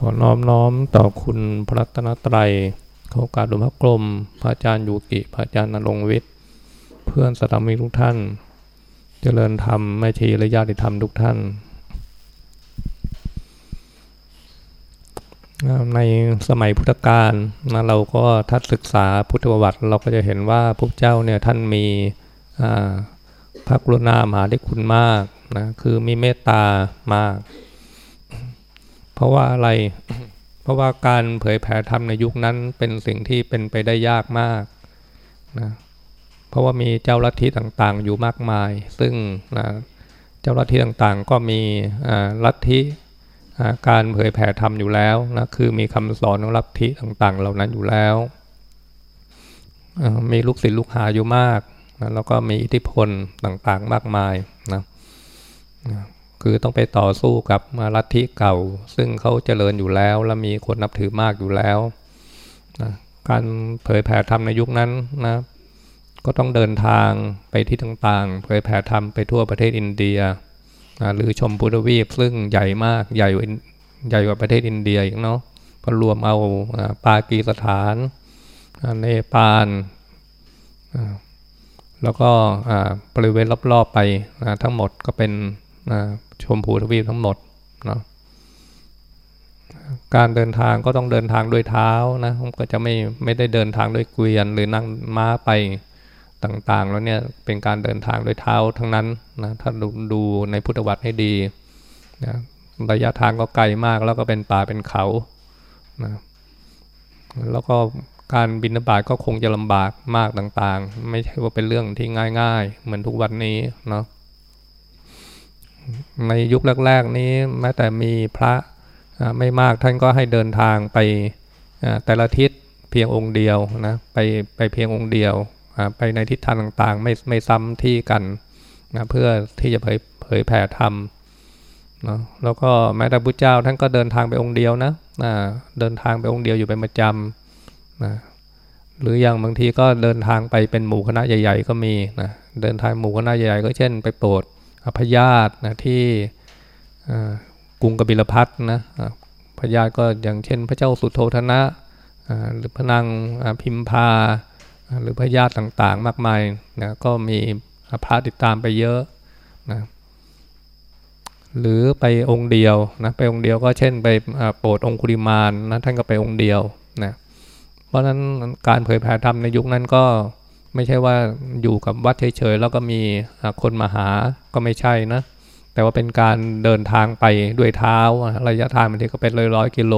ขอน้อมน้อมต่อคุณพระรัตนตรัยขอการหลวงพ่อกลม พระอาจารย์ยูกิ พระอาจารย์นรงวิทย์ เพื่อนสัตมิทุกท่าน เจริญธรรมไม่ชีและญาติธรรมทุกท่าน ในสมัยพุทธกาลนะเราก็ทัดศึกษาพุทธประวัติ เราก็จะเห็นว่าพระเจ้าเนี่ยท่านมีพระกรุณามหาธิคุณมากนะคือมีเมตตามาก เพราะว่าอะไร เพราะว่าการเผยแผ่ธรรมในยุคนั้นเป็นสิ่งที่เป็นไปได้ยากมากนะเพราะว่ามีเจ้าลัทธิต่างๆ อยู่มากมาย ซึ่งนะเจ้าลัทธิต่างๆ ก็มีลัทธิการเผยแผ่ธรรมอยู่แล้วนะคือมีคำสอนของลัทธิต่างๆ เหล่านั้นอยู่แล้วมีลูกศิษย์ลูกหาอยู่มากนะแล้วก็มีอิทธิพลต่างๆ มากมายนะ คือต้องไปต่อสู้กับมาลัทธิเก่า ซึ่งเขาเจริญอยู่แล้ว และมีคนนับถือมากอยู่แล้วนะการเผยแผ่ธรรมในยุคนั้นนะก็ต้องเดินทางไปที่ต่างๆ เผยแผ่ธรรมไปทั่วประเทศอินเดียนะหรือชมพุทธวีปซึ่งใหญ่มากใหญ่ใหญ่กว่าประเทศอินเดียอีกเนาะพอรวมเอาปากีสถานเนปาลแล้วก็บริเวณรอบๆไปทั้งหมดก็เป็น ชมพูทวีปทั้งหมดเนาะการเดินทางก็ต้องเดินทางด้วยเท้านะก็จะไม่ไม่ได้เดินทางด้วยเกวียน หรือนั่งม้าไปต่างๆ แล้วเนี่ยเป็นการเดินทางด้วยเท้าทั้งนั้นนะถ้าดูดูในพุทธวัตรให้ดีนะระยะทางก็ไกลมากแล้วก็เป็นป่าเป็นเขานะแล้วก็การบินบาตก็คงจะลำบากมากต่างๆ ไม่ใช่ว่าเป็นเรื่องที่ง่าย ๆ เหมือนทุกวันนี้เนาะ ในยุคแรกๆนี้แม้แต่มีพระไม่มากท่านก็ให้เดินทางไปแต่ละทิศเพียงองค์เดียวนะไปไปเพียงองค์เดียวไปในทิศทางต่างๆ ไม่ไม่ซ้ำที่กันนะเพื่อที่จะเผยเผยแผ่ธรรมนะแล้วก็แม้แต่พระเจ้าท่านก็เดินทางไปองค์เดียวนะนะเดินทางไปองค์เดียวอยู่เป็นประจำนะหรืออย่างบางทีก็เดินทางไปเป็นหมู่คณะใหญ่ ๆ ก็มีนะเดินทางหมู่คณะใหญ่ๆก็เช่น ไปโปรด พญาตนะที่กรุงกบิลพัทนะพญาตก็อย่างเช่น พระเจ้าสุโธธนะหรือพระนางพิมพาหรือพญาติต่างๆ มากมายนะก็มีพระติดตามไปเยอะนะหรือไปองค์เดียวนะไปองค์เดียวก็เช่นไปโปรดองคุริมานนะท่านก็ไปองค์เดียวนะเพราะฉะนั้นการเผยแผ่ธรรมในยุคนั้นก็ ไม่ใช่ว่าอยู่กับวัดเฉยๆแล้วก็มีคนมาหาก็ไม่ใช่นะ แต่ว่าเป็นการเดินทางไปด้วยเท้าระยะทางบางทีก็เป็นร้อยร้อยกิโล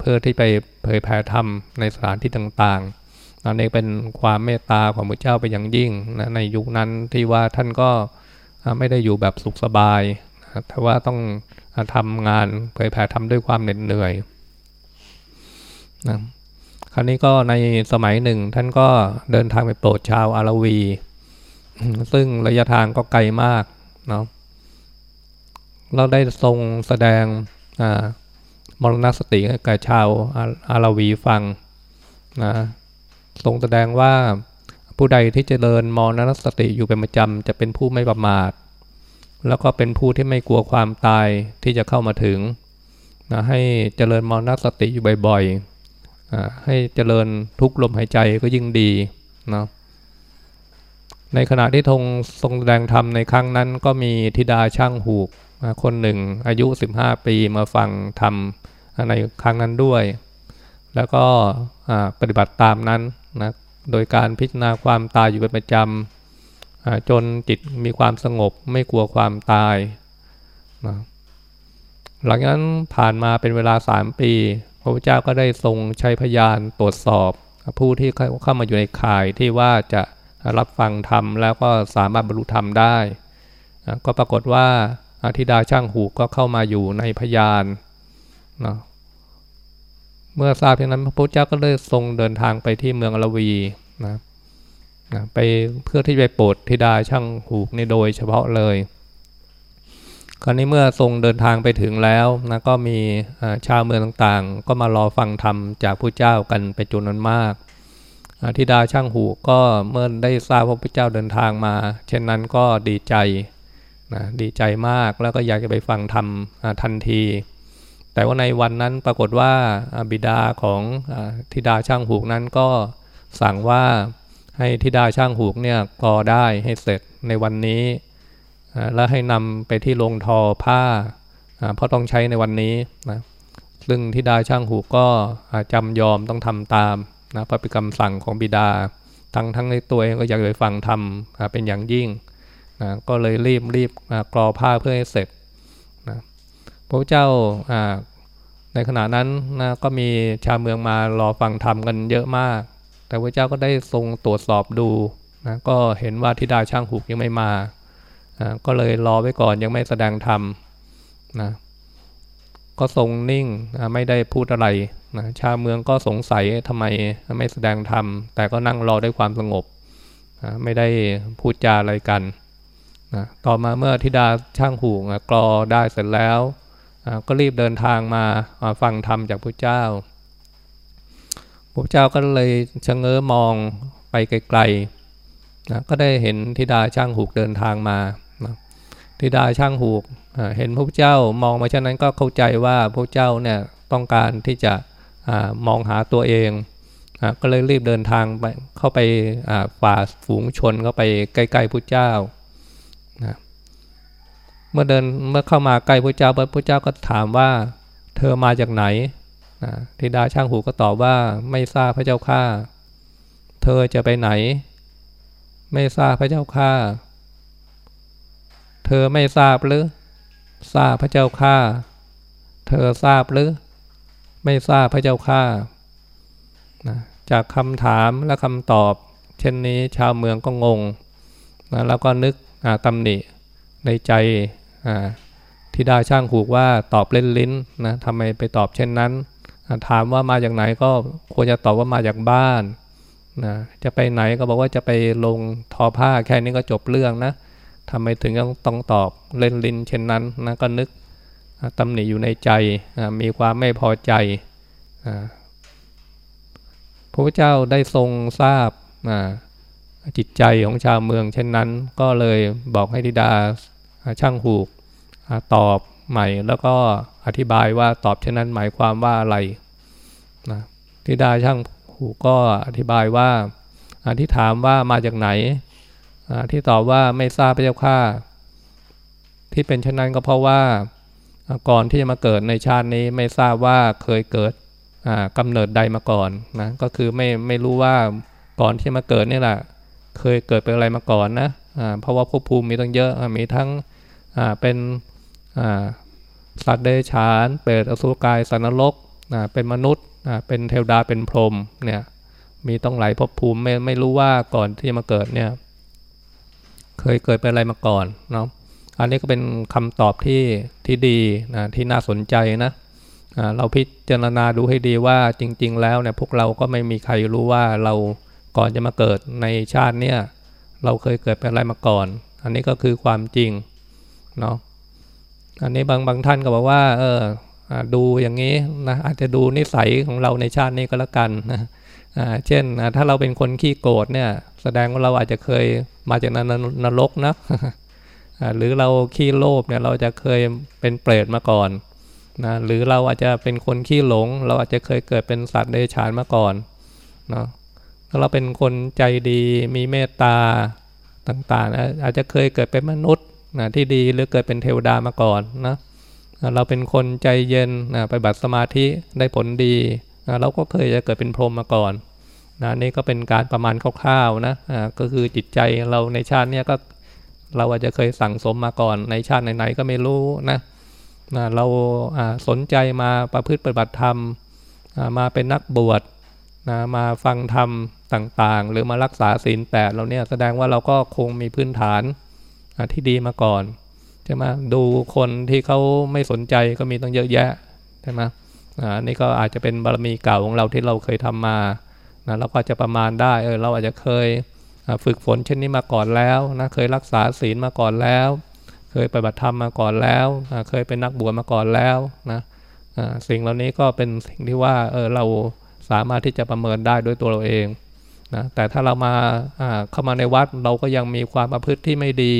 เพื่อที่ไปเผยแผ่ธรรมในสถานที่ต่างๆนั่นเองเป็นความเมตตาของพระเจ้าไปอย่างยิ่งนะในยุคนั้นที่ว่าท่านก็ไม่ได้อยู่แบบสุขสบายแต่ว่าต้องทำงานเผยแผ่ธรรมด้วยความเหน็ดเหนื่อยนะ ราวนี้ก็ในสมัยหนึ่ง ท่านก็เดินทางไปโปรดชาวอารวี ซึ่งระยะทางก็ไกลมากเนาะเราได้ทรงแสดงมรณสติให้กับชาวอารวีฟังนะทรงแสดงว่าผู้ใดที่จเจริญมรณสติอยู่เป็นประจำจะเป็นผู้ไม่ประมาท แล้วก็เป็นผู้ที่ไม่กลัวความตายที่จะเข้ามาถึงนะให้เจริญมรณสติอยู่บ่อยๆ ให้เจริญทุกลมหายใจก็ยิ่งดีเนาะในขณะที่ทงทรงแสดงธรรมในครั้งนั้นก็มีธิดาช่างหูกคนหนึ่งอายุ 15 ปีมาฟังธรรมในครั้งนั้นด้วย แล้วก็ปฏิบัติตามนั้นนะโดยการพิจารณาความตายอยู่เป็นประจำจนจิตมีความสงบไม่กลัวความตายนะหลังจากนั้นผ่านมาเป็นเวลาสามปี ระพุทธเจ้าก็ได้ทรงใช้พยานตรวจสอบ ผู้ที่เข้ามาอยู่ในข่ายที่ว่าจะรับฟังธรรมแล้วก็สามารถบรรลุธรรมได้ ก็ปรากฏว่าอธิดาช่างหูก็เข้ามาอยู่ในพยานนะเมื่อทราบเพียงนั้นพระพุทธเจ้าก็เลยทรงเดินทางไปที่เมืองอลวีนะนะไปเพื่อที่จะไปโปรดธิดาช่างหูในโดยเฉพาะเลย คราวนี้เมื่อทรงเดินทางไปถึงแล้วนะก็มีชาวเมืองต่างๆ ก็มารอฟังธรรมจากผู้เจ้ากันไปจำนวนมากธิดาช่างหูก็เมื่อได้ทราบว่าพระเจ้าเดินทางมา เช่นนั้นก็ดีใจนะดีใจมากแล้วก็อยากจะไปฟังธรรมทันทีแแต่ว่าในวันนั้นปรากฏว่าบิดาของธิดาช่างหูกนั้นก็สั่งว่าให้ธิดาช่างหูกเนี่ยกอได้ให้เสร็จในวันนี้ แล้วให้นำไปที่โรงทอผ้า เพราะต้องใช้ในวันนี้นะซึ่งธิดาช่างหูก็จำยอมต้องทำตามนะพระปิกรรมสั่งของบิดา ทั้งทั้งในตัวเองก็อยากไปฟังทำเป็นอย่างยิ่งนะก็เลยรีบรีบกรอผ้าเพื่อให้เสร็จนะพระเจ้าในขณะนั้นนะก็มีชาวเมืองมารอฟังธรรมกันเยอะมาก แต่พระเจ้าก็ได้ทรงตรวจสอบดูนะก็เห็นว่าธิดาช่างหูกยังไม่มา นะก็เลยรอไว้ก่อนยังไม่แสดงธรรมนะก็ทรงนิ่งนะไม่ได้พูดอะไรนะชาวเมืองก็สงสัยทำไมไม่แสดงธรรม แต่ก็นั่งรอด้วยความสงบนะไม่ได้พูดจาอะไรกันนะต่อมาเมื่อธิดาช่างหูนะกรอได้เสร็จแล้วก็รีบเดินทางมาฟังธรรมจากพระเจ้าพระเจ้าก็เลยชะเง้อมองไปไกลๆนะก็ได้เห็นธิดาช่างหูกเดินทางมา นะธิดาช่างหูกเห็นพระเจ้ามองมาเช่นนั้นก็เข้าใจว่าพระเจ้าเนี่ยต้องการที่จะอมองหาตัวเองก็เลยรีบเดินทางไปเข้าไปฝ่าฝูงชนเข้าไปใกล้ๆพระเจ้านะเมื่อเดินเมื่อเข้ามาใกล้พระเจ้าพระเจ้าก็ถามว่าเธอมาจากไหนนะธิดาช่างหูก็ตอบว่าไม่ทราบพระเจ้าข้าเธอจะไปไหน ไม่ทราบพระเจ้าข้า เธอไม่ทราบหรือ ทราบพระเจ้าข้า เธอทราบหรือ ไม่ทราบพระเจ้าข้านะจากคำถามและคำตอบ เช่นนี้ชาวเมืองก็งงนะแล้วก็นึกตำหนิในใจที่ได้ช่างหูกว่าตอบเล่นลิ้นนะทำไมไปตอบเช่นนั้น ถามว่ามาจากไหนก็ควรจะตอบว่ามาจากบ้านนะจะไปไหนก็บอกว่าจะไปลงทอผ้าแค่นี้ก็จบเรื่องนะ ทำไมถึงต้องต้องตอบเล่นลิ้นเช่นนั้นนะก็นึกตำหนิอยู่ในใจมีความไม่พอใจพระพุทธเจ้าได้ทรงทราบจิตใจของชาวเมือง เช่นนั้น ก็เลยบอกให้ธิดาช่างหูกตอบใหม่ แล้วก็อธิบายว่าตอบเช่นนั้นหมายความว่าอะไรนะธิดาช่างหูก็อธิบายว่าที่ถามว่ามาจากไหน ที่ตอบว่าไม่ทราบพระเจ้าข้าที่เป็นเช่นนั้นก็เพราะว่าก่อนที่จะมาเกิดในชาตินี้ไม่ทราบว่าเคยเกิดกำเนิดใดมาก่อนนะก็คือไม่ไม่รู้ว่าก่อนที่มาเกิดนี่แหละเคยเกิดเป็นอะไรมาก่อนนะเพราะว่าภพภูมิมีตั้งเยอะมีทั้งเป็นสัตว์เดรัจฉานเปรตอสุรกายสันนรกเป็นมนุษย์เป็นเทวดาเป็นพรหมเนี่ยมีต้องหลายภพภูมิไม่ไม่รู้ว่าก่อนที่มาเกิดเนี่ย เคยเกิดเป็นอะไรมาก่อนเนาะอันนี้ก็เป็นคำตอบที่ที่ดีนะที่น่าสนใจนะเราพิจารณาดูให้ดีว่าจริง ๆ แล้วเนี่ยพวกเราก็ไม่มีใครรู้ว่าเราก่อนจะมาเกิดในชาติเนี่ยเราเคยเกิดเป็นอะไรมาก่อน อันนี้ก็คือความจริงเนาะอันนี้บางบางท่านก็บอกว่า เออดูอย่างนี้นะอาจจะดูนิสัยของเราในชาตินี้ก็แล้วกันนะ เช่นถ้าเราเป็นคนขี้โกรธเนี่ย แสดงว่าเราอาจจะเคยมาจากนรกนะหรือเราขี้โลภเนี่ยเราจะเคยเป็นเปรตมาก่อนนะหรือเราอาจจะเป็นคนขี้หลง เราอาจจะเคยเกิดเป็นสัตว์เดรัจฉานมาก่อนเนาะถ้าเราเป็นคนใจดีมีเมตตาต่างๆ อาจจะเคยเกิดเป็นมนุษย์นะที่ดีหรือเกิดเป็นเทวดามาก่อนนะเราเป็นคนใจเย็นนะไปบัตรสมาธิได้ผลดี นะเราก็เคยจะเกิดเป็นพรหมมาก่อนนะนี่ก็เป็นการประมาณคร่าวๆนะอ่าก็คือจิตใจเราในชาตินี้ก็เราอาจจะเคยสั่งสมมาก่อน ในชาติไหนๆก็ไม่รู้นะนะเราสนใจมาประพฤติปฏิบัติธรรมมาเป็นนักบวชนะมาฟังธรรมต่างๆ หรือมารักษาศีลแปดเราเนี่ยแสดงว่าเราก็คงมีพื้นฐานที่ดีมาก่อนใช่ไหมดูคนที่เขาไม่สนใจก็มีต้องเยอะแยะใช่ไหม อันนี้ก็อาจจะเป็นบารมีเก่าของเราที่เราเคยทำมานะเราก็จะประมาณได้เออเราอาจจะเคยฝึกฝนเช่นนี้มาก่อนแล้วนะเคยรักษาศีลมาก่อนแล้ว เคยปฏิบัติธรรมมาก่อนแล้วเคยเป็นนักบวชมาก่อนแล้วนะสิ่งเหล่านี้ก็เป็นสิ่งที่ว่าเออเราสามารถที่จะประเมินได้ด้วยตัวเราเองนะแต่ถ้าเรามาเข้ามาในวัดเราก็ยังมีความประพฤติที่ไม่ดี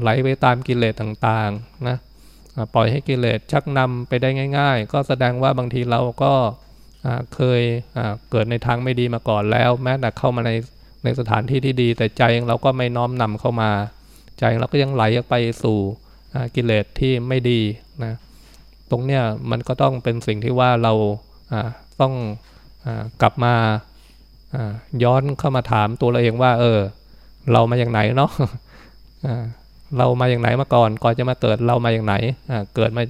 ไหลไปตามกิเลสต่างๆนะ ปล่อยให้กิเลสชักนำไปได้ง่าย ๆ ก็แสดงว่าบางทีเราก็เคยเกิดในทางไม่ดีมาก่อนแล้ว แม้แต่เข้ามาในในสถานที่ที่ดี แต่ใจเราก็ไม่น้อมนำเข้ามา ใจเราก็ยังไหลไปสู่กิเลสที่ไม่ดีนะตรงเนี้ยมันก็ต้องเป็นสิ่งที่ว่าเราต้องอกลับมาย้อนเข้ามาถามตัวเราเองว่า เออ เรามาอย่างไหนเนาะ เรามาอย่างไหนมาก่อน ก่อนจะมาเกิดเรามาอย่างไหนเกิดมา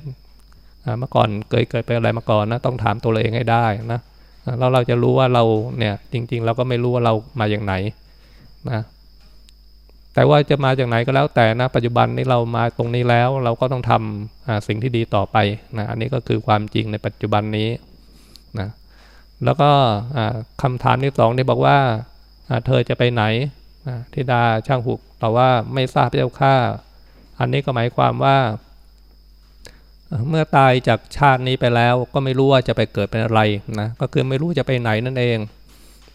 เมื่อก่อนเคยเกิดเป็นอะไรมาก่อนนะต้องถามตัวเราเองให้ได้นะแล้วเราจะรู้ว่าเราเนี่ยจริง ๆ เราก็ไม่รู้ว่าเรามาอย่างไหนนะแต่ว่าจะมาจากไหนก็แล้วแต่นะปัจจุบันนี้เรามาตรงนี้แล้วเราก็ต้องทำสิ่งที่ดีต่อไปนะอันนี้ก็คือความจริงในปัจจุบันนี้นะแล้วก็คำถามที่สองที่บอกว่าเธอจะไปไหน ทิดาช่างหุกตอว่าไม่ทราบเจ้าข้าอันนี้ก็หมายความว่า เมื่อตายจากชาตินี้ไปแล้วก็ไม่รู้ว่าจะไปเกิดเป็นอะไรนะก็คือไม่รู้จะไปไหนนั่นเอง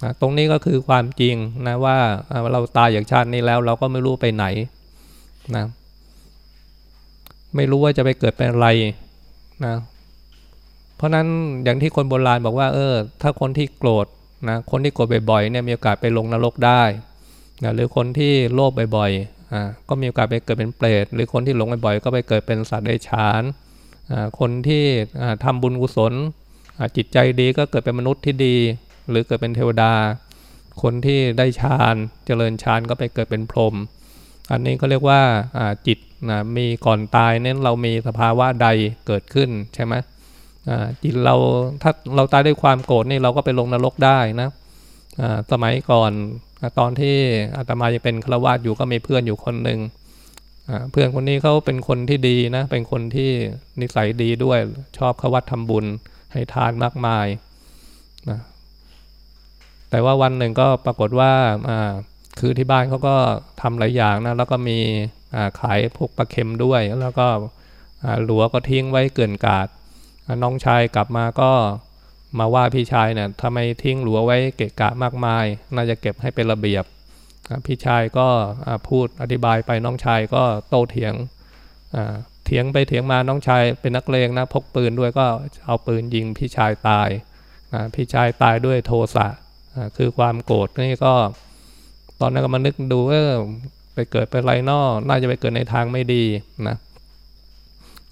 นะตรงนี้ก็คือความจริงนะว่าเราตายจากชาตินี้แล้ว เราก็ไม่รู้ไปไหนนะไม่รู้ว่าจะไปเกิดเป็นอะไรนะเพราะนั้นอย่างที่คนโบราณบอกว่า เออ ถ้าคนที่โกรธนะคนที่โกรธบ่อยๆเนี่ยมีโอกาสไปลงนรกได้ นะหรือคนที่โลภบ่อยๆอ่าก็มีโอกาสไปเกิดเป็นเปรตหรือคนที่หลงบ่อยๆก็ไปเกิดเป็นสัตว์เดรัจฉานอ่าคนที่ทำบุญกุศลจิตใจดีก็เกิดเป็นมนุษย์ที่ดี หรือเกิดเป็นเทวดา คนที่ได้ฌานเจริญฌานก็ไปเกิดเป็นพรหมอันนี้ก็เรียกว่าจิตนะมีก่อนตายเน้นเรามีสภาวะใดเกิดขึ้นใช่ไหมจิตเราถ้าเราตายด้วยความโกรธนี่เราก็ไปลงนรกได้นะสมัยก่อน ตอนที่อาตมายังเป็นฆราวาสอยู่ก็มีเพื่อนอยู่คนหนึ่งเพื่อนคนนี้เขาเป็นคนที่ดีนะ เป็นคนที่นิสัยดีด้วย ชอบขวัดทำบุญให้ทานมากมายนะแต่ว่าวันหนึ่งก็ปรากฏว่าคือที่บ้านเขาก็ทำหลายอย่างนะแล้วก็มีขายพวกปลาเค็มด้วย แล้วก็หลัวก็ทิ้งไว้เกินกาดน้องชายกลับมาก็ มาว่าพี่ชายเนี่ยทำไมทิ้งหลัวไว้เกะกะมากมาย น่าจะเก็บให้เป็นระเบียบ พี่ชายก็พูดอธิบายไปน้องชายก็โต้เถียงเถียงไปเถียงมาน้องชายเป็นนักเลงนะพกปืนด้วยก็เอาปืนยิงพี่ชายตายพี่ชายตายด้วยโทสะคือความโกรธนี่ก็ ตอนนั้นก็มานึกดูเออไปเกิดเป็นไรนอน่าจะไปเกิดในทางไม่ดีนะ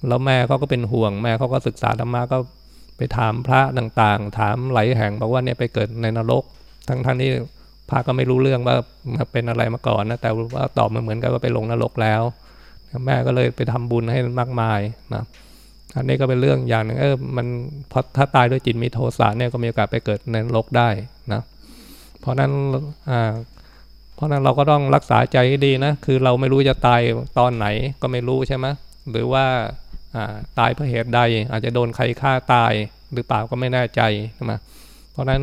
แล้วแม่เขาก็เป็นห่วงแม่เขาก็ศึกษาธรรมะก็ ไปถามพระต่างๆ ถามไหลแห่งบอกว่าเนี่ยไปเกิดในนรก ทั้งท่านที่พระก็ไม่รู้เรื่องว่าเป็นอะไรมาก่อนนะแต่ว่าตอบมาเหมือนกันว่าไปลงนรกแล้ว แม่ก็เลยไปทำบุญให้มากมายนะอันนี้ก็เป็นเรื่องอย่างหนึ่งเออมันพอถ้าตายด้วยจิตมีโทสะเนี่ยก็มีโอกาสไปเกิดในนรกได้นะเพราะนั้นอ่าเพราะนั้นเราก็ต้องรักษาใจให้ดีนะคือเราไม่รู้จะตายตอนไหนก็ไม่รู้ใช่ไหมหรือว่า ตายเพราะเหตุใด อาจจะโดนใครฆ่าตายหรือเปล่าก็ไม่แน่ใจใช่ไหมเพราะนั้น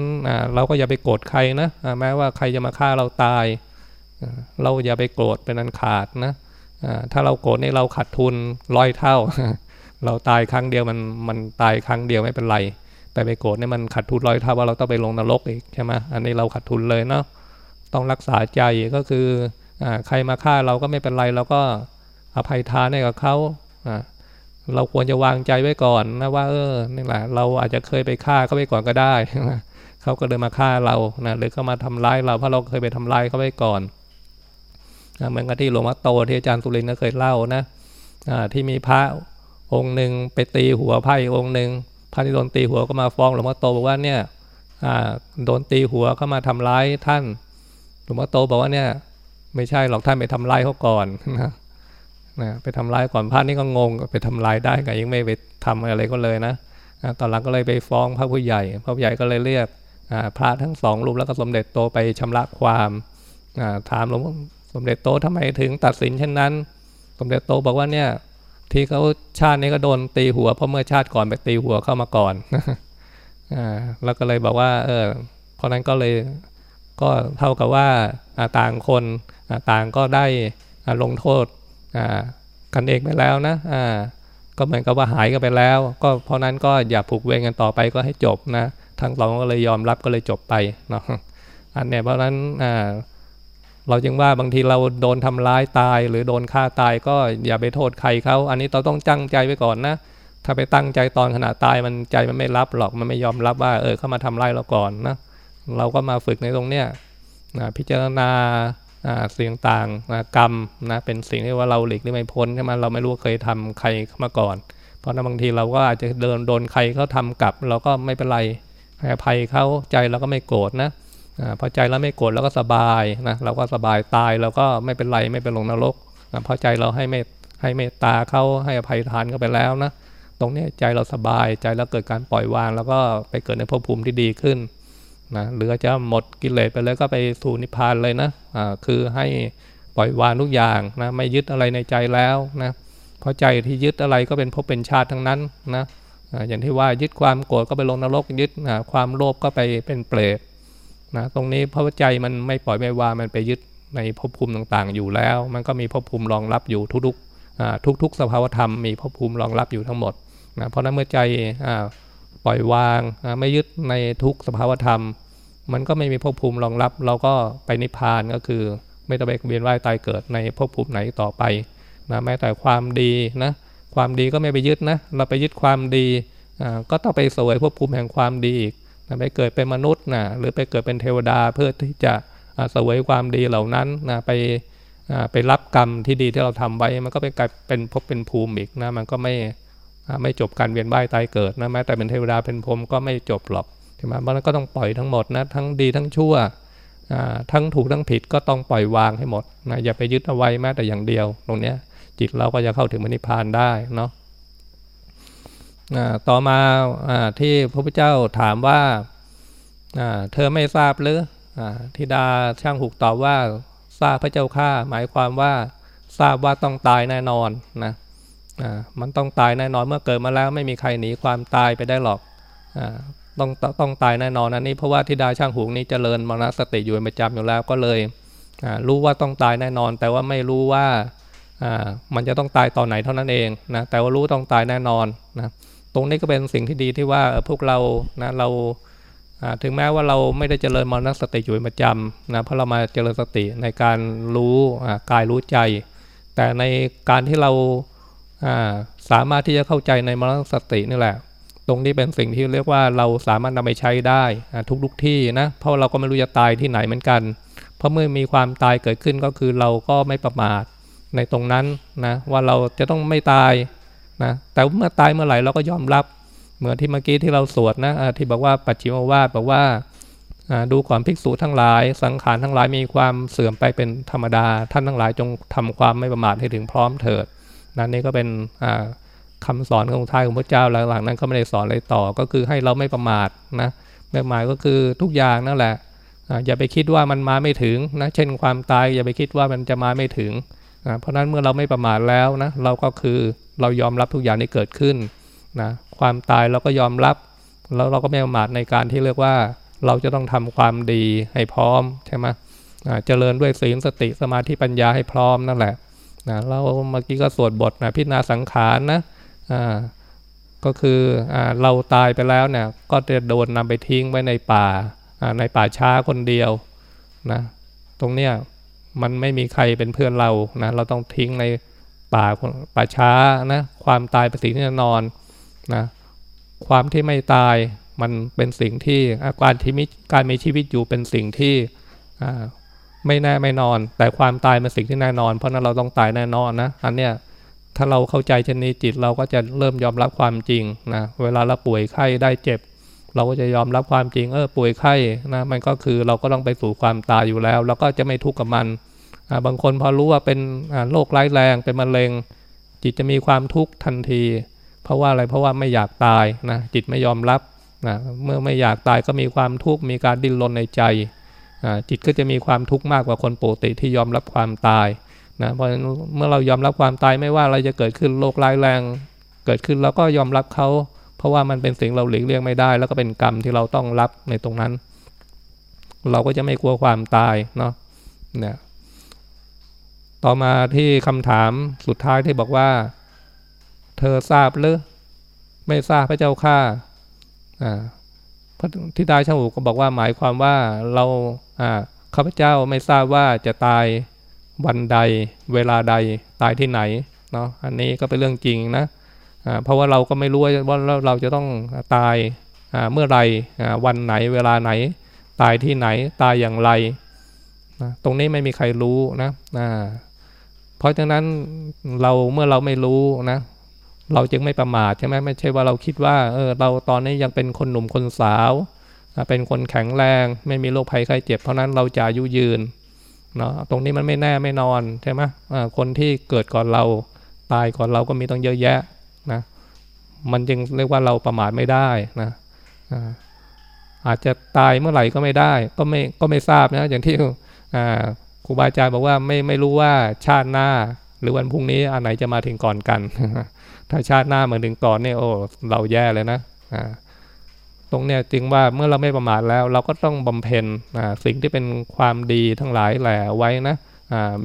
เราก็อย่าไปโกรธใครนะแม้ว่าใครจะมาฆ่าเราตาย เราอย่าไปโกรธเป็นอันขาดนะถ้าเราโกรธนี่เราขาดทุนร้อยเท่า เราตายครั้งเดียวมันมันตายครั้งเดียวไม่เป็นไร แต่ไปโกรธนี่มันขาดทุนร้อยเท่าว่าเราต้องไปลงนรกอีกใช่ไหมอันนี้เราขาดทุนเลยเนาะต้องรักษาใจก็คือใครมาฆ่าเราก็ไม่เป็นไรเราก็อภัยทานให้กับเขา เราควรจะวางใจไว้ก่อนนะว่าเออนี่แหละเราอาจจะเคยไปฆ่าเขาไปก่อนก็ได้เขาก็เลยมาฆ่าเรานะหรือเขามาทำร้ายเราเพราะเราเคยไปทำร้ายเขาไปก่อนนะเหมือนกับที่หลวงพ่อโตที่อาจารย์สุรินทร์เคยเล่านะที่มีพระองค์หนึ่งไปตีหัวไพ่องค์หนึ่งพระที่โดนตีหัวก็มาฟ้องหลวงพ่อโตบอกว่าเนี่ยโดนตีหัวเขามาทำร้ายท่าน หลวงพ่อโตบอกว่าเนี่ย ไม่ใช่หรอกท่านไปทำร้ายเขาก่อนนะ นะไปทำลายก่อนพระนี่ก็งงไปทำลายได้ไงยังไม่ไปทำอะไรก็เลยนะตอนหลังก็เลยไปฟ้องพระผู้ใหญ่ พระผู้ใหญ่ก็เลยเรียกพระทั้งสองรูปแล้วก็สมเด็จโตไปชำระความถามหลวงสมเด็จโตทำไมถึงตัดสินเช่นนั้น สมเด็จโตบอกว่าเนี่ยที่เขาชาตินี้ก็โดนตีหัวเพราะเมื่อชาติก่อนไปตีหัวเข้ามาก่อนแล้วก็เลยบอกว่า เออเพราะนั้นก็เลยก็เท่ากับว่าต่างคนต่างก็ได้ลงโทษ กันเองไปแล้วนะอ่าก็เหมือนกับว่าหายกันไปแล้ว ก็เพราะนั้นก็อย่าผูกเวรกันต่อไปก็ให้จบนะทั้งสองก็เลยยอมรับก็เลยจบไปเนาะอันเนี้ยเพราะนั้นอ่าเราจึงว่าบางทีเราโดนทำร้ายตาย หรือโดนฆ่าตายก็อย่าไปโทษใครเขาอันนี้เราต้องจังใจไว้ก่อนนะถ้าไปตั้งใจตอนขณะตายมันใจมันไม่รับหรอกมันไม่ยอมรับว่า เออเข้ามาทำร้ายเราก่อนนะเราก็มาฝึกในตรงเนี้ยนะพิจารณา สิ่งต่างนะกรรมนะเป็นสิ่งที่ว่าเราหลีกไม่พ้นใช่ไหมเราไม่รู้เคยทำใครมาก่อน เพราะนั้นบางทีเราก็อาจจะเดินโดนใครเขาทากลับ เราก็ไม่เป็นไรให้อภัยเขาใจเราก็ไม่โกรธนะพอใจเราไม่โกรธเราก็สบายนะเราก็สบายตายเราก็ไม่เป็นไรไม่เป็นลงนรกพอใจเราให้เมตให้เมตตาเขาให้อภัยทานเขาไปแล้วนะตรงนี้ใจเราสบายใจเราเกิดการปล่อยวาง แล้วก็ไปเกิดในภพภูมิที่ดีขึ้น นะหรือจะหมดกิเลสไปเลยก็ไปสู่นิพพานเลยนะอ่าคือให้ปล่อยวางทุกอย่างนะไม่ยึดอะไรในใจแล้วนะเพราะใจที่ยึดอะไรก็เป็นภพเป็นชาติทั้งนั้นนะอย่างที่ว่ายึดความโกรธก็ไปลงนรกยึดนะความโลภก็ไปเป็นเปรตนะตรงนี้เพราะใจมันไม่ปล่อยไม่วางมันไปยึดในภพภูมิต่างๆ อยู่แล้ว มันก็มีภพภูมิรองรับอยู่ทุกๆทุกๆ สภาวธรรมมีภพภูมิรองรับอยู่ทั้งหมดนะเพราะนั้นเมื่อใจ ปล่อยวางไม่ยึดในทุกสภาวธรรม มันก็ไม่มีภพภูมิรองรับ เราก็ไปนิพพานก็คือ ไม่ต้องไปเวียนว่ายตายเกิดในภพภูมิไหนต่อไปนะแม้แต่ความดีนะความดีก็ไม่ไปยึดนะเราไปยึดความดีก็ต้องไปสวยภพภูมิแห่งความดีอีกนะไปเกิดเป็นมนุษย์นะหรือไปเกิดเป็นเทวดาเพื่อที่จะสวยความดีเหล่านั้นนะไปไปรับกรรมที่ดีที่เราทำไว้มันก็ไปกลายเป็นภพเป็นภูมิอีกนะมันก็ไม่ ไม่จบการเวียนว่ายตายเกิดนะแม้แต่เป็นเทวดาเป็นพรหมก็ไม่จบหรอกใช่ไหมเพราะนั้นก็ต้องปล่อยทั้งหมดนะทั้งดีทั้งชั่วทั้งถูกทั้งผิดก็ต้องปล่อยวางให้หมดนะอย่าไปยึดเอาไว้แม้แต่อย่างเดียว ตรงเนี้ยจิตเราก็จะเข้าถึงมรรคผานได้เนาะต่อมาที่พระพุทธเจ้าถามว่าเธอไม่ทราบหรือธิดาช่างหูกตอบว่าทราบพระเจ้าข้าหมายความว่าทราบว่าต้องตายแน่นอนนะ มันต้องตายแน่นอนเมื่อเกิดมาแล้วไม่มีใครหนีความตายไปได้หรอกอต้องต้องตายแน่นอนอันนี้เพราะว่าธิดาช่างหูนี้เจริญมรณสติอยู่เป็นประจำอยู่แล้วก็เลยรู้ว่าต้องตายแน่นอน แต่ว่าไม่รู้ว่ามันจะต้องตายตอนไหนเท่านั้นเองนะแต่ว่ารู้ต้องตายแน่นอนนะตรงนี้ก็เป็นสิ่งที่ดีที่ว่าพวกเรานะเราถึงแม้ว่าเราไม่ได้เจริญมรณสติอยู่เป็นประจำนะเพราะเรามาเจริญสติในการรู้กายรู้ใจ แต่ในการที่เรา สามารถที่จะเข้าใจในมรณสตินี่แหละ ตรงนี้เป็นสิ่งที่เรียกว่าเราสามารถนำไปใช้ได้ทุกทุกที่นะเพราะเราก็ไม่รู้จะตายที่ไหนเหมือนกัน เพราะเมื่อมีความตายเกิดขึ้นก็คือเราก็ไม่ประมาทในตรงนั้นนะว่าเราจะต้องไม่ตายนะแต่เมื่อตายเมื่อไหร่เราก็ยอมรับ เหมือนที่เมื่อกี้ที่เราสวดนะที่บอกว่าปัจฉิมวาทบอกว่าดูความภิกษุทั้งหลาย สังขารทั้งหลายมีความเสื่อมไปเป็นธรรมดา ท่านทั้งหลายจงทำความไม่ประมาทให้ถึงพร้อมเถิด นั่นนี่ก็เป็นคำสอนของท้ายของพระเจ้าหลังๆ นั้นก็ไม่ได้สอนอะไรต่อ ก็คือให้เราไม่ประมาทนะไม่ประมาทก็คือทุกอย่างนั่นแหละอย่าไปคิดว่ามันมาไม่ถึงนะเช่นความตาย อย่าไปคิดว่ามันจะมาไม่ถึงนะเพราะนั้นเมื่อเราไม่ประมาทแล้วนะเราก็คือเรายอมรับทุกอย่างที่เกิดขึ้นนะความตายเราก็ยอมรับแล้วเราก็ไม่ประมาทในการที่เรียกว่าเราจะต้องทำความดีให้พร้อมใช่ไหมเจริญด้วยศีลสติสมาธิปัญญาให้พร้อมนั่นแหละ นะเราเมื่อกี้ก็สวดบทนะพิจารณาสังขารนะอ่าก็คืออ่าเราตายไปแล้วเนี่ยก็จะโดนนำไปทิ้งไว้ในป่าอ่าในป่าช้าคนเดียวนะตรงเนี้ยมันไม่มีใครเป็นเพื่อนเรานะเราต้องทิ้งในป่าป่าช้านะความตายเป็นสิ่งที่แน่นอนนะความที่ไม่ตายมันเป็นสิ่งที่การที่มีการมีชีวิตอยู่เป็นสิ่งที่ ไม่แน่ไม่นอน แต่ความตายเป็นสิ่งที่แน่นอน เพราะนั้นเราต้องตายแน่นอนนะอันเนี้ยถ้าเราเข้าใจเช่นนี้จิตเราก็จะเริ่มยอมรับความจริงนะเวลาเราป่วยไข้ได้เจ็บ เราก็จะยอมรับความจริงเออป่วยไข้นะมันก็คือเราก็ต้องไปสู่ความตายอยู่แล้วแล้วก็จะไม่ทุกข์กับมันบางคนพอรู้ว่าเป็นโรคร้ายแรงเป็นมะเร็ง จิตจะมีความทุกข์ทันที เพราะว่าอะไรเพราะว่าไม่อยากตายนะจิตไม่ยอมรับนะเมื่อไม่อยากตายก็มีความทุกข์มีการดิ้นรนในใจ จิตก็จะมีความทุกข์มากกว่าคนปกติที่ยอมรับความตายนะเพราะเมื่อเรายอมรับความตายไม่ว่าอะไรจะเกิดขึ้นโรคร้ายแรง เกิดขึ้นเราก็ยอมรับเขา เพราะว่ามันเป็นสิ่งเราหลีกเลี่ยงไม่ได้ แล้วก็เป็นกรรมที่เราต้องรับในตรงนั้น เราก็จะไม่กลัวความตายเนาะเนี่ยต่อมาที่คำถามสุดท้ายที่บอกว่า เธอทราบหรือไม่ทราบพระเจ้าข้า พระธิดาชางหูก็บอกว่าหมายความว่าเราข้าพเจ้าไม่ทราบว่าจะตายวันใดเวลาใดตายที่ไหนเนาะอันนี้ก็เป็นเรื่องจริงนะเพราะว่าเราก็ไม่รู้ว่าเราจะต้องตายเมื่อไรวันไหนเวลาไหน ตายที่ไหนตายอย่างไรนะตรงนี้ไม่มีใครรู้นะเพราะฉะนั้นเราเมื่อเราไม่รู้นะ เราจึงไม่ประมาทใช่ไหมไม่ใช่ว่าเราคิดว่าเออเราตอนนี้ยังเป็นคนหนุ่มคนสาว เป็นคนแข็งแรง ไม่มีโรคภัยไข้เจ็บ เพราะนั้นเราจะอายุยืนเนาะตรงนี้มันไม่แน่ไม่นอนใช่ไหมคนที่เกิดก่อนเราตายก่อนเราก็มีต้องเยอะแยะนะมันจึงเรียกว่าเราประมาทไม่ได้นะอาจจะตายเมื่อไหร่ก็ไม่ได้ ก็ไม่ก็ไม่ทราบนะอย่างที่ครูบาอาจารย์บอกว่าไม่ไม่รู้ว่าชาติหน้า หรือวันพรุ่งนี้อันไหนจะมาถึงก่อนกัน ถ้าชาติหน้ามาถึงก่อนเนี่ยโอ้เราแย่เลยนะตรงเนี้ยจึงว่าเมื่อเราไม่ประมาทแล้ว เราก็ต้องบำเพ็ญสิ่งที่เป็นความดีทั้งหลายแหล่ไว้นะ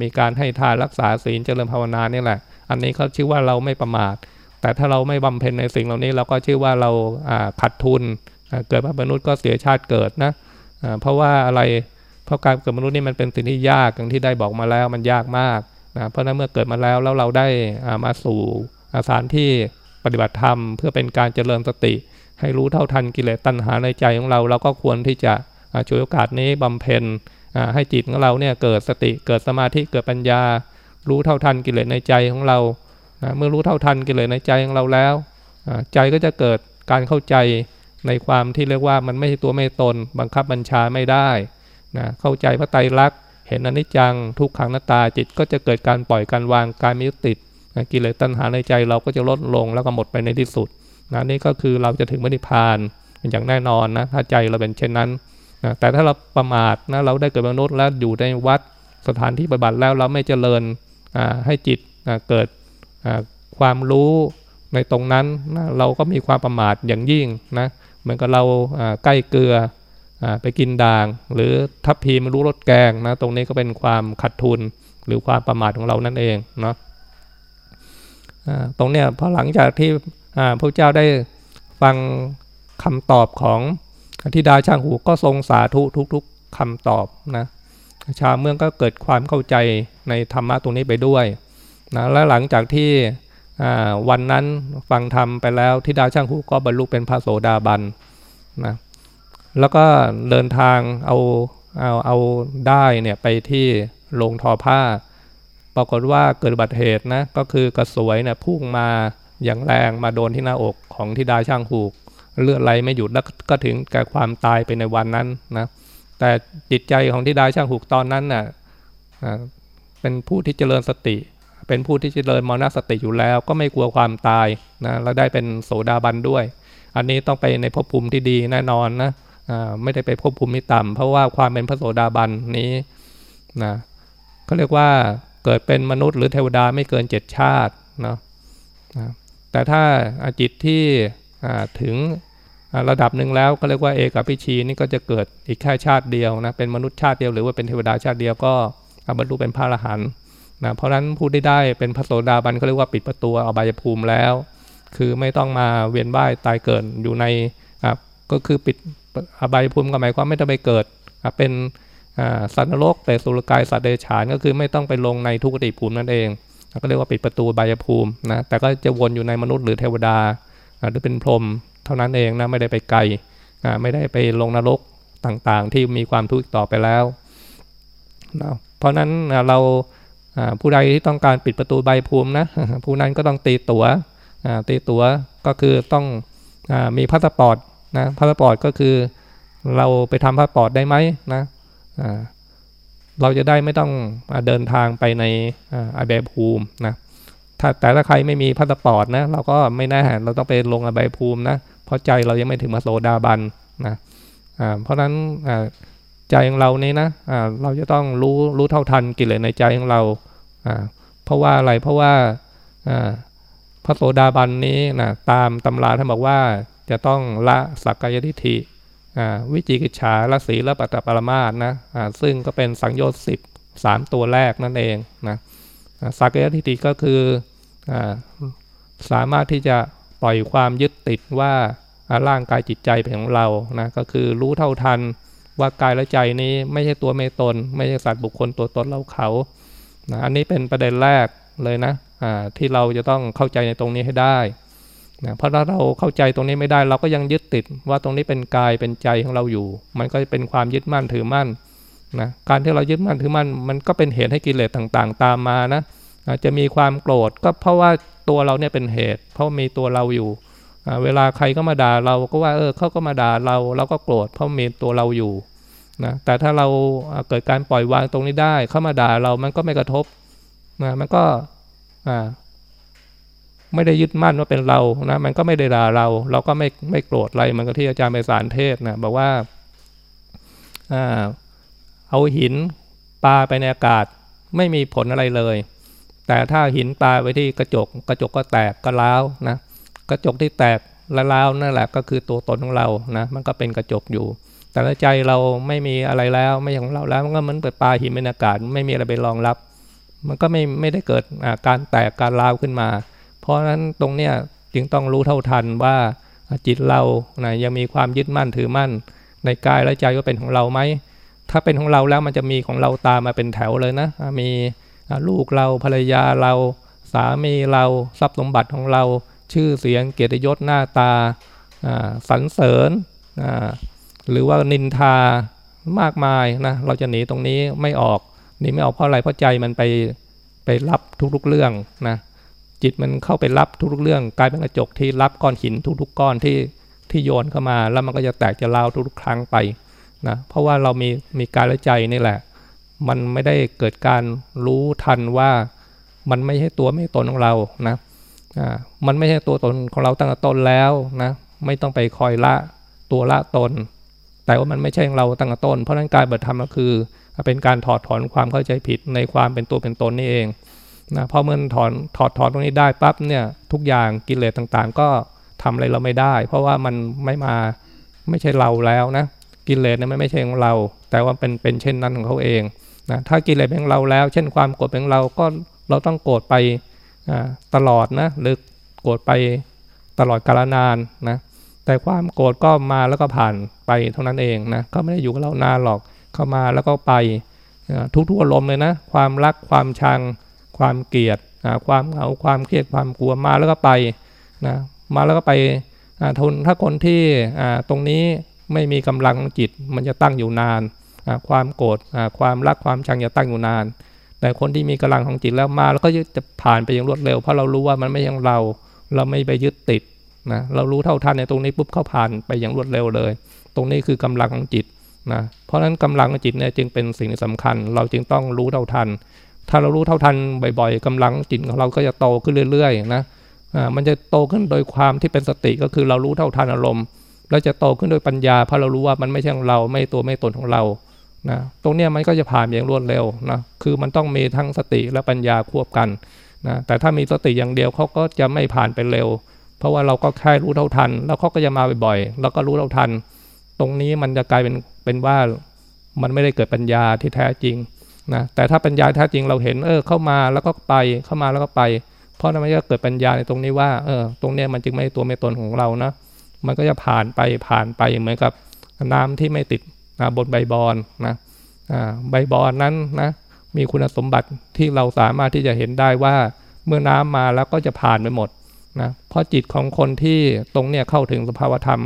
มีการให้ทานรักษาศีลเจริญภาวนานี่แหละ อันนี้เขาชื่อว่าเราไม่ประมาท แต่ถ้าเราไม่บำเพ็ญในสิ่งเหล่านี้เราก็ชื่อว่าเราขัดทุนเกิดมนุษย์ก็เสียชาติเกิดนะเพราะว่าอะไรเพราะการเกิดมนุษย์นี่มันเป็นสิ่งที่ยากอย่างที่ได้บอกมาแล้วมันยากมากนะเพราะนั้นเมื่อเกิดมาแล้วแล้วเราได้มาสู่ สถานที่ปฏิบัติธรรมเพื่อเป็นการเจริญสติ ให้รู้เท่าทันกิเลสตัณหาในใจของเรา เราก็ควรที่จะช่วยโอกาสนี้บำเพ็ญให้จิตของเราเนี่ยเกิดสติเกิดสมาธิเกิดปัญญา รู้เท่าทันกิเลสในใจของเราเมื่อรู้เท่าทันกิเลสในใจของเราแล้ว ใจก็จะเกิดการเข้าใจในความที่เรียกว่ามันไม่ใช่ตัวไม่ตน บังคับบัญชาไม่ได้นะเข้าใจพระไตรลักษณ์เห็นอนิจจังทุกขังหน้าตาจิตก็จะเกิดการปล่อยการวางการมียึดติด นะกิเลสตัณหาในใจเราก็จะลดลงแล้วก็หมดไปในที่สุดนะนี่ก็คือเราจะถึงมรรคพานอย่างแน่นอนนะถ้าใจเราเป็นเช่นนั้นนะแต่ถ้าเราประมาทนะเราได้เกิดมนุษย์แล้วอยู่ในวัดสถานที่ปฏิบัติแล้วเราไม่เจริญให้จิตเกิดความรู้ในตรงนั้นนะเราก็มีความประมาทอย่างยิ่งนะเหมือนกับเราใกล้เกลือไปกินด่าง หรือทัพพีไม่รู้รสแกงนะตรงนี้ก็เป็นความขัดทุนหรือความประมาทของเรานั่นเองเนาะ ตรงเนี้ยพอหลังจากที่พระเจ้าได้ฟังคำตอบของทิดาช่างหูก็ทรงสาธุทุก ๆคำตอบนะชาวเมืองก็เกิดความเข้าใจในธรรมะตรงนี้ไปด้วยนะและหลังจากที่วันนั้นฟังธรรมไปแล้วทิดาช่างหูก็บรรลุเป็นพระโสดาบันนะแล้วก็เดินทางเอาเอาเอาได้เนี่ยไปที่โรงทอผ้า ปรากฏว่าเกิดอุบัติเหตุนะก็คือกระสวยเนี่ยพุ่งมาอย่างแรงมาโดนที่หน้าอกของทิดาช่างหูก เลือดไหลไม่หยุดแล้วก็ถึงแก่ความตายไปในวันนั้นนะแต่จิตใจของทิดาช่างหูกตอนนั้นน่ะเป็นผู้ที่เจริญสติ เป็นผู้ที่เจริญมรณสติอยู่แล้ว ก็ไม่กลัวความตายนะแล้วได้เป็นโสดาบันด้วย อันนี้ต้องไปในภพภูมิที่ดีแน่นอนนะไม่ได้ไปภพภูมิต่ำเพราะว่าความเป็นพระโสดาบันนี้นะเขาเรียกว่า เกิดเป็นมนุษย์หรือเทวดาไม่เกินเจ็ดชาติเนาะนะแต่ถ้าจิตที่ถึงระดับหนึ่งแล้วก็เรียกว่าเอกพิชีนี่ก็จะเกิดอีกแค่ชาติเดียวนะเป็นมนุษย์ชาติเดียวหรือว่าเป็นเทวดาชาติเดียวก็บรรลุเป็นพระอรหันต์นะเพราะฉะนั้นผู้ได้ได้เป็นพระโสดาบันเขาเรียกว่าปิดประตูอบายภูมิแล้ว คือไม่ต้องมาเวียนว่ายตายเกิดอยู่ในก็คือปิดอบายภูมิก็หมายความไม่ต้องไปเกิดเป็น สัตว์นรกแต่สุรกายสัตว์เดชานก็คือไม่ต้องไปลงในทุกติภูมินั่นเอง ก็เรียกว่าปิดประตูบายภูมินะแต่ก็จะวนอยู่ในมนุษย์หรือเทวดาหรือเป็นพรหมเท่านั้นเองนะไม่ได้ไปไกลไม่ได้ไปลงนรกต่างๆ ที่มีความทุกข์ต่อไปแล้วนะเพราะนั้นเราผู้ใดที่ต้องการปิดประตูอบายภูมินะผู้นั้นก็ต้องตีตั๋วตีตั๋วก็คือต้องมีพาสปอร์ตนะพาสปอร์ตก็คือเราไปทำพาสปอร์ตได้ไหมนะ เราจะได้ไม่ต้องเดินทางไปในอบายภูมินะถ้าแต่ถ้าใครไม่มีพาสปอร์ตนะเราก็ไม่แน่เราต้องไปลงอบายภูมินะเพราะใจเรายังไม่ถึงพระโสดาบันนะเพราะฉะนั้นใจของเรานี้นะเราจะต้องรู้รู้เท่าทันกิเลสในใจของเราเพราะว่าอะไรเพราะว่าพระโสดาบันนี้นะตามตำราท่านบอกว่าจะต้องละสักกายทิฏฐิ วิจิกิจฉาละสีละปัตตปรมาสนะซึ่งก็เป็นสังโยชน์สิบสามตัวแรกนั่นเองนะสักยทิฏฐิก็คืออสามารถที่จะปล่อยความยึดติดว่าร่างกายจิตใจเป็นของเรานะก็คือรู้เท่าทันว่ากายและใจนี้ไม่ใช่ตัวเมตน ไม่ใช่สัตว์บุคคลตัวตนเราเขานะอันนี้เป็นประเด็นแรกเลยนะะที่เราจะต้องเข้าใจในตรงนี้ให้ได้ นะเพราะถ้าเราเข้าใจตรงนี้ไม่ได้ เราก็ยังยึดติดว่าตรงนี้เป็นกายเป็นใจของเราอยู่ มันก็จะเป็นความยึดมั่นถือมั่นนะการที่เรายึดมั่นถือมั่นมันก็เป็นเหตุให้กิเลสต่างๆ ตามมานะจะมีความโกรธก็เพราะว่าตัวเราเนี่ยเป็นเหตุ เพราะมีตัวเราอยู่ เวลาใครก็มาด่าเราก็ว่าเออเขาก็มาด่าเราเราก็โกรธเพราะมีตัวเราอยู่นะแต่ถ้าเราเกิดการปล่อยวางตรงนี้ได้ เข้ามาด่าเรามันก็ไม่กระทบนะมันก็ ไม่ได้ยึดมั่นว่าเป็นเรานะมันก็ไม่ได้ด่าเรา เราก็ไม่ไม่โกรธอะไรมันก็ที่อาจารย์ไปสารเทศนะบอกว่าเอาหินปาไปในอากาศไม่มีผลอะไรเลย แต่ถ้าหินปาไปที่กระจก กระจกก็แตกก็ล้าวนะกระจกที่แตกละลาวนั่นแหละก็คือตัวตนของเรานะมันก็เป็นกระจกอยู่ แต่ละใจเราไม่มีอะไรแล้วไม่ของเราแล้วมันก็เหมือนเปิดปลาหินในอากาศ ไม่มีอะไรไปรองรับ มันก็ไม่ไม่ได้เกิดการแตกการลาวขึ้นมา เพราะฉะนั้นตรงเนี้ยจึงต้องรู้เท่าทันว่าจิตเรานะยังมีความยึดมั่นถือมั่น ในกายและใจว่าเป็นของเราไหมถ้าเป็นของเราแล้วมันจะมีของเราตามมาเป็นแถวเลยนะ มีลูกเราภรรยาเรา สามีเราทรัพย์สมบัติของเรา ชื่อเสียงเกียรติยศหน้าตาสรรเสริญหรือว่านินทามากมายนะเราจะหนีตรงนี้ไม่ออกหนีไม่ออกเพราะอะไรเพราะใจมันไปไปรับทุกๆเรื่องนะ จิตมันเข้าไปรับทุกเรื่อง กลายเป็นกระจกที่รับก้อนหินทุกๆก้อนที่ที่โยนเข้ามา แล้วมันก็จะแตกจะเล่าทุกๆครั้งไปนะเพราะว่าเรามีมีกายและใจนี่แหละ มันไม่ได้เกิดการรู้ทันว่ามันไม่ใช่ตัวไม่ตนของเรานะอ่ามันไม่ใช่ตัวตนของเราตั้งแต่ต้นแล้วนะไม่ต้องไปคอยละตัวละตน แต่ว่ามันไม่ใช่ของเราตั้งแต่ต้น เพราะนั้นการบัตธรรมก็คือ เป็นการถอดถอนความเข้าใจผิดในความเป็นตัวเป็นตนนี่เอง นะพอเมื่อถอนถอดถอนตรงนี้ได้ปั๊บเนี่ยทุกอย่างกิเลสต่างๆ ก็ทำอะไรเราไม่ได้ เพราะว่ามันไม่มาไม่ใช่เราแล้วนะกิเลสเนี่ยมันไม่ใช่ของเรา แต่ว่าเป็นเป็นเช่นนั้นของเขาเองนะถ้ากิเลสเป็นของเราแล้ว เช่นความโกรธเป็นของเราก็เราต้องโกรธไปตลอดนะหรือโกรธไปตลอดกาลนานนะแต่ความโกรธก็มาแล้วก็ผ่านไปเท่านั้นเองนะก็ไม่ได้อยู่กับเรานานหรอกเข้ามาแล้วก็ไปทุกๆอารมณ์เลยนะ ความรักความชัง ความเกลียดความเหงาความเครียดความกลัวมาแล้วก็ไปนะมาแล้วก็ไปทุนถ้าคนที่ตรงนี้ไม่มีกำลังจิตมันจะตั้งอยู่นาน ความโกรธความรักความชังจะตั้งอยู่นาน แต่คนที่มีกำลังของจิตแล้วมาแล้วก็จะผ่านไปอย่างรวดเร็ว เพราะเรารู้ว่ามันไม่ใช่เรา เราไม่ไปยึดติดนะเรารู้เท่าทันในตรงนี้ปุ๊บเข้าผ่านไปอย่างรวดเร็วเลย ตรงนี้คือกำลังของจิตนะเพราะฉะนั้นกำลังของจิตเนี่ยจึงเป็นสิ่งที่สำคัญ เราจึงต้องรู้เท่าทัน ถ้าเรารู้เท่าทันบ่อยๆกำลังจิตของเราก็จะโตขึ้นเรื่อยๆนะมันจะโตขึ้นโดยความที่เป็นสติก็คือเรารู้เท่าทันอารมณ์เราจะโตขึ้นโดยปัญญาเพราะเรารู้ว่ามันไม่ใช่ของเราไม่ตัวไม่ตนของเรานะตรงเนี้ยมันก็จะผ่านอย่างรวดเร็วนะคือมันต้องมีทั้งสติและปัญญาควบกันนะแต่ถ้ามีสติอย่างเดียวเขาก็จะไม่ผ่านไปเร็ว เพราะว่าเราก็แค่รู้เท่าทัน แล้วเขาก็จะมาบ่อยๆแล้วก็รู้เท่าทัน ตรงนี้มันจะกลายเป็นเป็นว่ามันไม่ได้เกิดปัญญาที่แท้จริง นะแต่ถ้าปัญญาแท้จริงเราเห็นเออเข้ามาแล้วก็ไปเข้ามาแล้วก็ไป เพราะนั้นมันจะเกิดปัญญาในตรงนี้ว่าเออตรงเนี้ยมันจึงไม่ตัวไม่ตนของเรานะมันก็จะผ่านไปผ่านไปเหมือนกับน้ำที่ไม่ติดบนใบบอนนะใบบอนนั้นนะมีคุณสมบัติที่เราสามารถที่จะเห็นได้ว่าเมื่อน้ำมาแล้วก็จะผ่านไปหมดนะเพราะจิตของคนที่ตรงเนี้ยเข้าถึงสภาวธรรม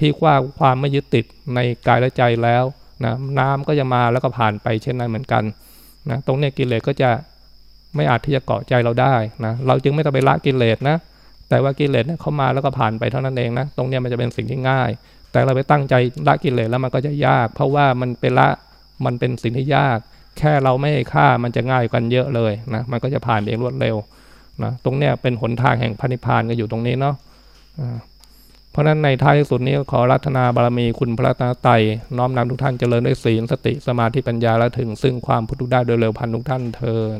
ที่ว่าความไม่ยึดติดในกายและใจแล้ว นะน้ำก็จะมาแล้วก็ผ่านไปเช่นนั้นเหมือนกันนะตรงนี้กิเลสก็จะไม่อาจที่จะเกาะใจเราได้นะเราจึงไม่ต้องไปละกิเลสนะแต่ว่ากิเลสเนี่ยเขามาแล้วก็ผ่านไปเท่านั้นเองนะตรงนี้มันจะเป็นสิ่งที่ง่าย แต่เราไปตั้งใจละกิเลสแล้วมันก็จะยาก เพราะว่ามันเป็นละมันเป็นสิ่งที่ยาก แค่เราไม่ให้ค่ามันจะง่ายกันเยอะเลยนะมันก็จะผ่านเองรวดเร็วนะตรงเนี้ยเป็นหนทางแห่งพันิพานก็อยู่ตรงนี้เนาะ เพราะนั้นในท้ายสุดนี้ขอรัตนาบารมีคุณพระตาไตน้อมนำทุกท่านเจริญด้วยศีลสติสมาธิปัญญาและถึงซึ่งความพุทธได้โดยเร็วพันทุกท่านเทิน